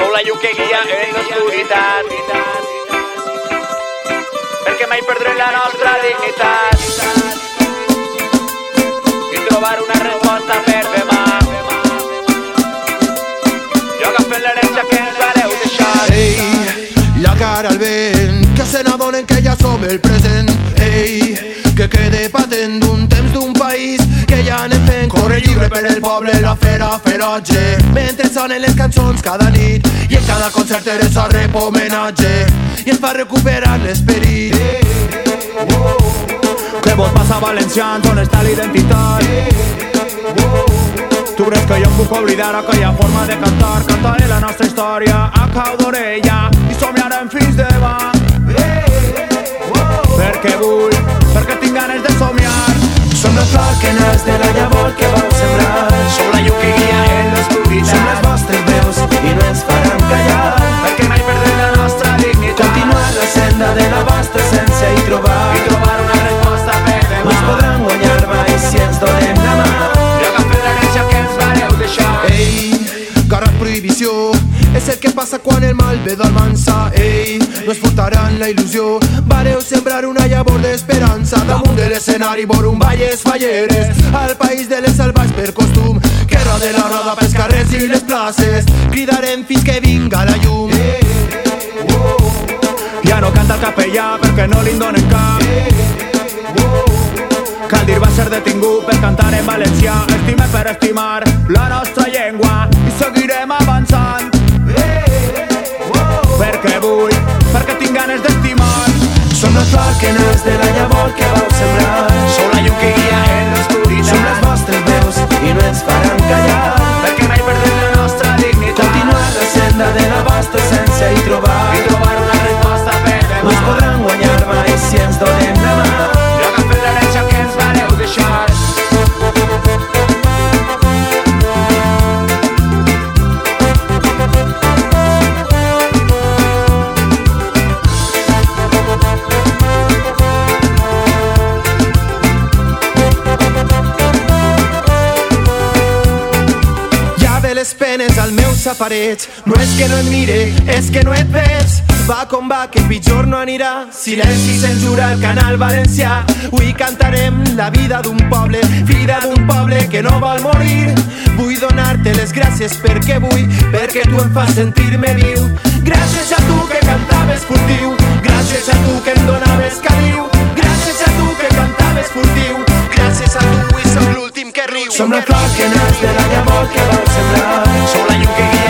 Sou la llum que guia en l'oscuritat perquè mai perdrem la nostra dignitat i trobar una resposta per demà jo agafem l'herència que ens vareu deixar Ei, la cara al vent, que se n'adonen que ja som el present. Ei, que quede patent d'un temps d'un país que ja anem fent. Corre lliure per el poble, la fera feroge. Mentre sonen les cançons cada nit i en cada concert Teresa rep homenatge i ens fa recuperar l'esperit. Què vos passa valencians? On està l'identitat? Tu creus que jo em puc oblidar aquella forma de cantar? Cantaré la nostra història a cau d'orella i somiarem fins demà. La senda de la vostra essència i trobar. I trobar una resposta per demà ens podran guanyar mai si ens donem la mà jo agafem l'herència que ens vareu deixar Ei, garra prohibició és el que passa quan el mal ve d'almança Ei, no es furtaran la il·lusió Vareu sembrar una llavor d'esperança Damunt de l'escenari un valles falleres Al país de les per costum. Guerra de la roda pels carrers i les places. Cridarem fins que vinga la llum el capellà perquè no li en donen cap. Caldir va ser detingut per cantar en valencià. Estime per estimar la nostra llengua i seguirem avançant. Perquè vull, perquè tinc ganes d'estimar. Som que nas de la llavor que vau sembrar les penes al meu safareig. No és que no et mire, és que no et veig. Va com va, que pitjor no anirà. Silenci, censura, el canal valencià. Avui cantarem la vida d'un poble Vida d'un poble que no vol morir. Vull donar-te les gràcies perquè vull Perquè tu em fas sentir-me viu. Gràcies a tu l'últim que riu Som la flor que nas de la llavor que vau sembrar. Sou la llum que guia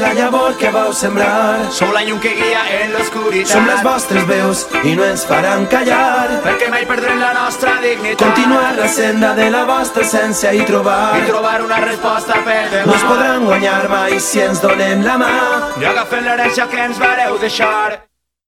la llavor que vau sembrar. Sou la llum que guia en l'oscuritat Som les vostres veus i no ens faran callar perquè mai perdrem la nostra dignitat. Continuar la senda de la vostra essència i trobar. I trobar una resposta per No demà ens podran guanyar mai si ens donem la mà. Jo agafem l'herència que ens vareu deixar